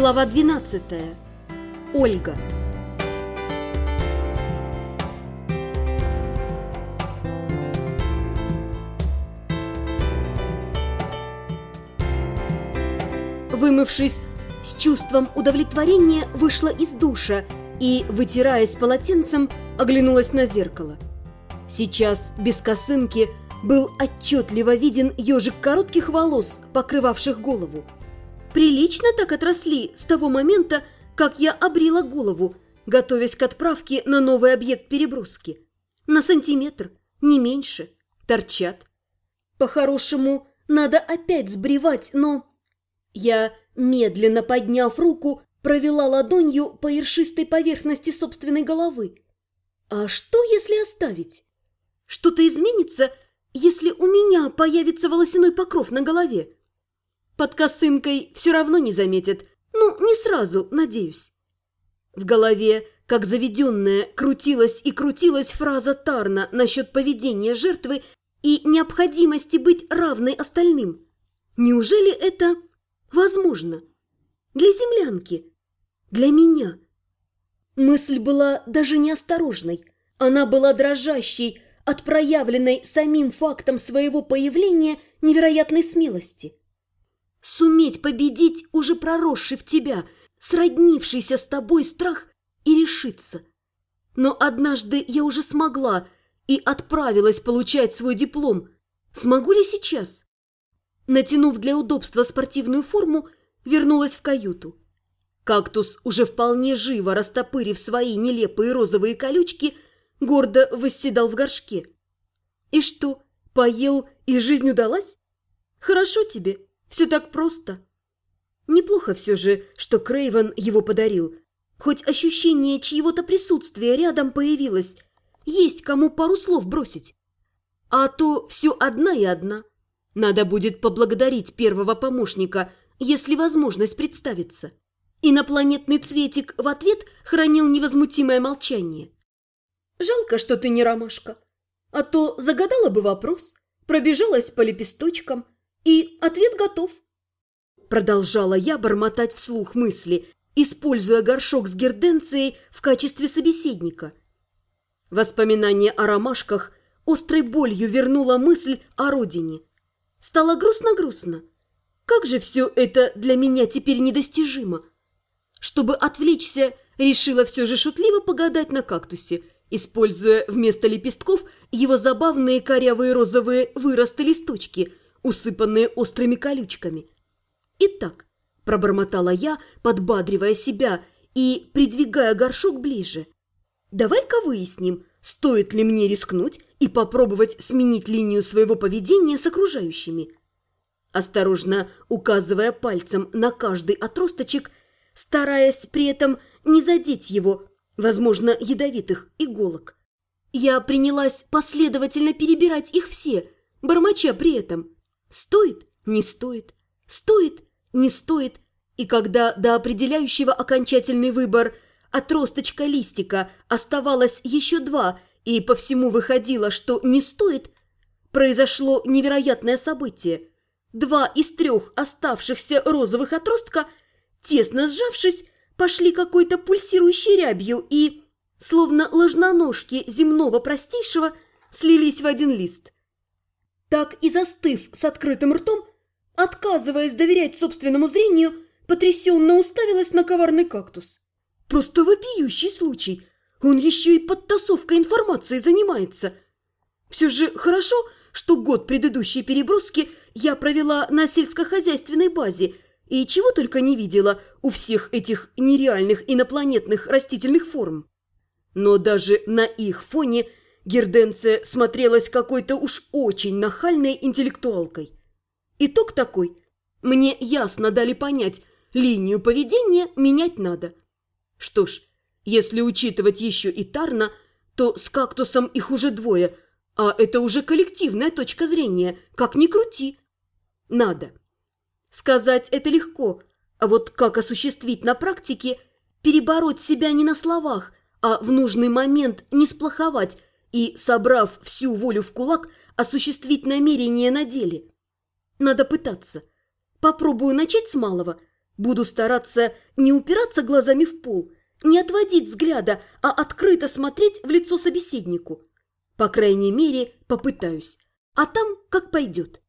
Глава 12. Ольга. Вымывшись, с чувством удовлетворения вышла из душа и, вытираясь полотенцем, оглянулась на зеркало. Сейчас без косынки был отчетливо виден ежик коротких волос, покрывавших голову. Прилично так отросли с того момента, как я обрила голову, готовясь к отправке на новый объект переброски. На сантиметр, не меньше, торчат. По-хорошему, надо опять сбривать, но... Я, медленно подняв руку, провела ладонью по ершистой поверхности собственной головы. А что, если оставить? Что-то изменится, если у меня появится волосяной покров на голове? Под косынкой все равно не заметят. Ну, не сразу, надеюсь. В голове, как заведенная, крутилась и крутилась фраза Тарна насчет поведения жертвы и необходимости быть равной остальным. Неужели это возможно? Для землянки? Для меня? Мысль была даже неосторожной. Она была дрожащей от проявленной самим фактом своего появления невероятной смелости. Суметь победить уже проросший в тебя, сроднившийся с тобой страх и решиться. Но однажды я уже смогла и отправилась получать свой диплом. Смогу ли сейчас? Натянув для удобства спортивную форму, вернулась в каюту. Кактус, уже вполне живо растопырив свои нелепые розовые колючки, гордо восседал в горшке. И что, поел и жизнь удалась? Хорошо тебе, все так просто. Неплохо все же, что Крейвен его подарил. Хоть ощущение чьего-то присутствия рядом появилось. Есть кому пару слов бросить. А то все одна и одна. Надо будет поблагодарить первого помощника, если возможность представится. Инопланетный цветик в ответ хранил невозмутимое молчание. Жалко, что ты не ромашка. А то загадала бы вопрос, пробежалась по лепесточкам, и ответ готов. Продолжала я бормотать вслух мысли, используя горшок с герденцией в качестве собеседника. Воспоминание о ромашках острой болью вернуло мысль о родине. Стало грустно-грустно. Как же все это для меня теперь недостижимо? Чтобы отвлечься, решила все же шутливо погадать на кактусе, используя вместо лепестков его забавные корявые розовые выросты листочки – усыпанные острыми колючками. «Итак», – пробормотала я, подбадривая себя и придвигая горшок ближе, «давай-ка выясним, стоит ли мне рискнуть и попробовать сменить линию своего поведения с окружающими». Осторожно указывая пальцем на каждый отросточек, стараясь при этом не задеть его, возможно, ядовитых иголок. Я принялась последовательно перебирать их все, бормоча при этом – Стоит, не стоит, стоит, не стоит. И когда до определяющего окончательный выбор отросточка листика оставалось еще два, и по всему выходило, что не стоит, произошло невероятное событие. Два из трех оставшихся розовых отростка, тесно сжавшись, пошли какой-то пульсирующей рябью и, словно ложноножки земного простейшего, слились в один лист – так и застыв с открытым ртом, отказываясь доверять собственному зрению, потрясенно уставилась на коварный кактус. Просто вопиющий случай. Он еще и подтасовкой информации занимается. Все же хорошо, что год предыдущей переброски я провела на сельскохозяйственной базе и чего только не видела у всех этих нереальных инопланетных растительных форм. Но даже на их фоне – Герденция смотрелась какой-то уж очень нахальной интеллектуалкой. Итог такой. Мне ясно дали понять, линию поведения менять надо. Что ж, если учитывать еще и Тарна, то с кактусом их уже двое, а это уже коллективная точка зрения, как ни крути. Надо. Сказать это легко, а вот как осуществить на практике, перебороть себя не на словах, а в нужный момент не сплоховать, и, собрав всю волю в кулак, осуществить намерение на деле. Надо пытаться. Попробую начать с малого. Буду стараться не упираться глазами в пол, не отводить взгляда, а открыто смотреть в лицо собеседнику. По крайней мере, попытаюсь. А там как пойдет.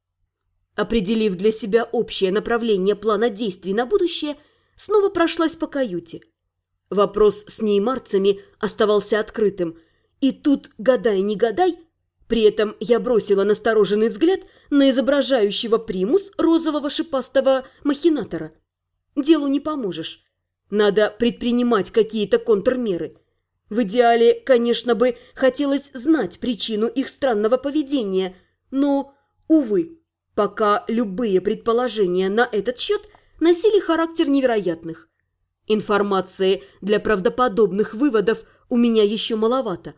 Определив для себя общее направление плана действий на будущее, снова прошлась по каюте. Вопрос с неймарцами оставался открытым. И тут, гадай, не гадай, при этом я бросила настороженный взгляд на изображающего примус розового шипастого махинатора. Делу не поможешь. Надо предпринимать какие-то контрмеры. В идеале, конечно бы, хотелось знать причину их странного поведения, но, увы, пока любые предположения на этот счет носили характер невероятных. Информации для правдоподобных выводов у меня еще маловато.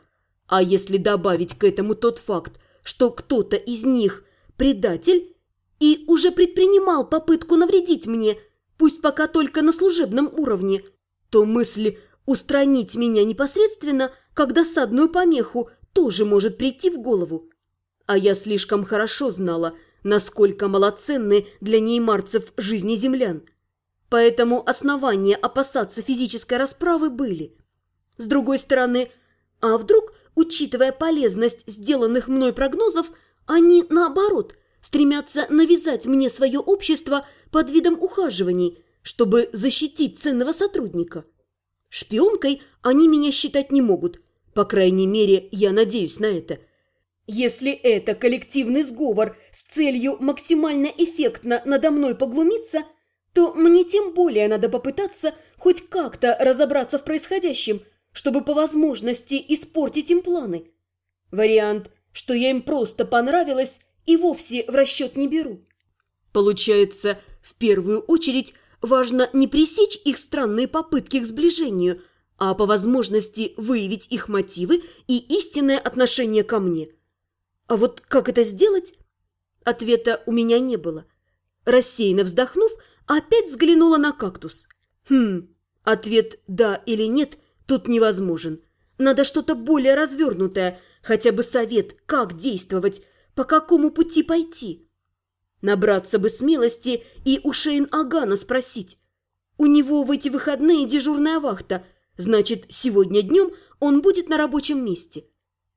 А если добавить к этому тот факт, что кто-то из них предатель и уже предпринимал попытку навредить мне, пусть пока только на служебном уровне, то мысль устранить меня непосредственно, как досадную помеху, тоже может прийти в голову. А я слишком хорошо знала, насколько малоценны для неймарцев жизни землян. Поэтому основания опасаться физической расправы были. С другой стороны, а вдруг, учитывая полезность сделанных мной прогнозов, они, наоборот, стремятся навязать мне свое общество под видом ухаживаний, чтобы защитить ценного сотрудника. Шпионкой они меня считать не могут. По крайней мере, я надеюсь на это – если это коллективный сговор с целью максимально эффектно надо мной поглумиться, то мне тем более надо попытаться хоть как-то разобраться в происходящем, чтобы по возможности испортить им планы. Вариант, что я им просто понравилась и вовсе в расчет не беру. Получается, в первую очередь важно не пресечь их странные попытки к сближению, а по возможности выявить их мотивы и истинное отношение ко мне – а вот как это сделать? Ответа у меня не было. Рассеянно вздохнув, опять взглянула на кактус. Хм, ответ «да» или «нет» тут невозможен. Надо что-то более развернутое, хотя бы совет, как действовать, по какому пути пойти. Набраться бы смелости и у Шейн-Агана спросить. У него в эти выходные дежурная вахта, значит, сегодня днем он будет на рабочем месте.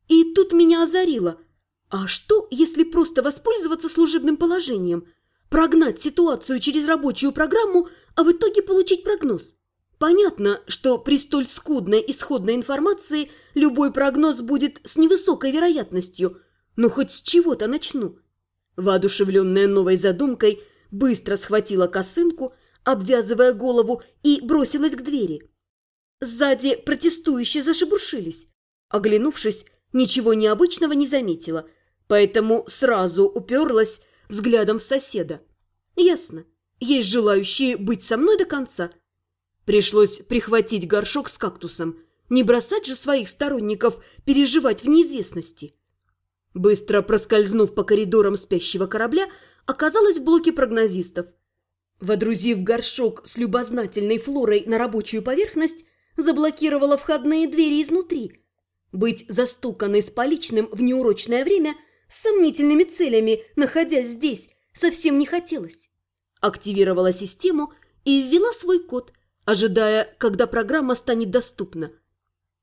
И тут меня озарило – а что, если просто воспользоваться служебным положением, прогнать ситуацию через рабочую программу, а в итоге получить прогноз? Понятно, что при столь скудной исходной информации любой прогноз будет с невысокой вероятностью, но хоть с чего-то начну. Воодушевленная новой задумкой, быстро схватила косынку, обвязывая голову, и бросилась к двери. Сзади протестующие зашебуршились. Оглянувшись, ничего необычного не заметила – поэтому сразу уперлась взглядом в соседа. Ясно, есть желающие быть со мной до конца. Пришлось прихватить горшок с кактусом, не бросать же своих сторонников переживать в неизвестности. Быстро проскользнув по коридорам спящего корабля, оказалась в блоке прогнозистов. Водрузив горшок с любознательной флорой на рабочую поверхность, заблокировала входные двери изнутри. Быть застуканной с поличным в неурочное время – с сомнительными целями, находясь здесь, совсем не хотелось. Активировала систему и ввела свой код, ожидая, когда программа станет доступна.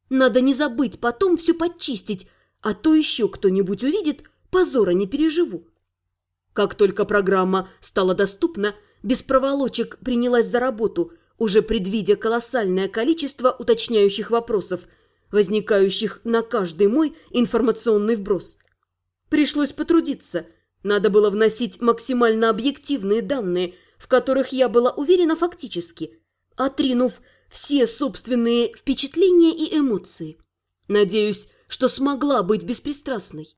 Надо не забыть потом все подчистить, а то еще кто-нибудь увидит, позора не переживу. Как только программа стала доступна, без проволочек принялась за работу, уже предвидя колоссальное количество уточняющих вопросов, возникающих на каждый мой информационный вброс. Пришлось потрудиться. Надо было вносить максимально объективные данные, в которых я была уверена фактически, отринув все собственные впечатления и эмоции. Надеюсь, что смогла быть беспристрастной.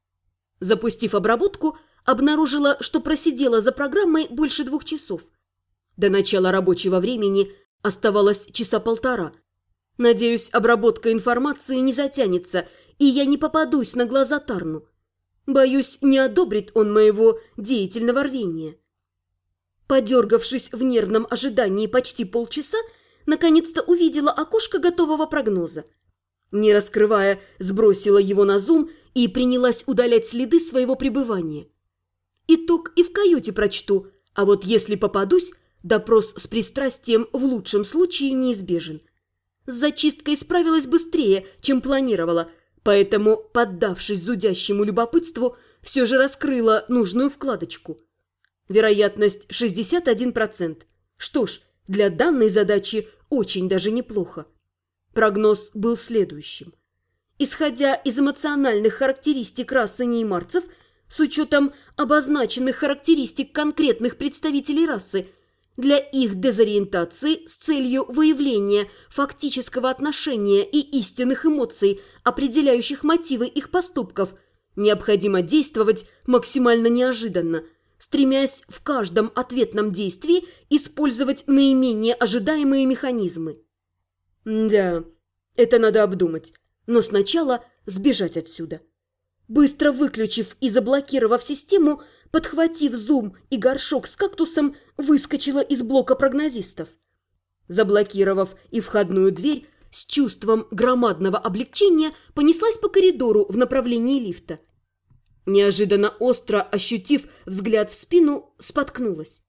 Запустив обработку, обнаружила, что просидела за программой больше двух часов. До начала рабочего времени оставалось часа полтора. Надеюсь, обработка информации не затянется, и я не попадусь на глаза Тарну. Боюсь, не одобрит он моего деятельного рвения. Подергавшись в нервном ожидании почти полчаса, наконец-то увидела окошко готового прогноза. Не раскрывая, сбросила его на зум и принялась удалять следы своего пребывания. Итог и в каюте прочту, а вот если попадусь, Допрос с пристрастием в лучшем случае неизбежен. С зачисткой справилась быстрее, чем планировала, поэтому, поддавшись зудящему любопытству, все же раскрыла нужную вкладочку. Вероятность 61%. Что ж, для данной задачи очень даже неплохо. Прогноз был следующим. Исходя из эмоциональных характеристик расы неймарцев, с учетом обозначенных характеристик конкретных представителей расы, для их дезориентации с целью выявления фактического отношения и истинных эмоций, определяющих мотивы их поступков, необходимо действовать максимально неожиданно, стремясь в каждом ответном действии использовать наименее ожидаемые механизмы. Да, это надо обдумать, но сначала сбежать отсюда. Быстро выключив и заблокировав систему, подхватив зум и горшок с кактусом, выскочила из блока прогнозистов. Заблокировав и входную дверь, с чувством громадного облегчения понеслась по коридору в направлении лифта. Неожиданно остро ощутив взгляд в спину, споткнулась.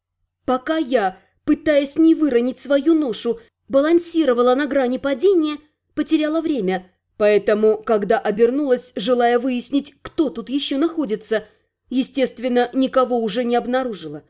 Пока я, пытаясь не выронить свою ношу, балансировала на грани падения, потеряла время, поэтому, когда обернулась, желая выяснить, кто тут еще находится – Естественно, никого уже не обнаружила.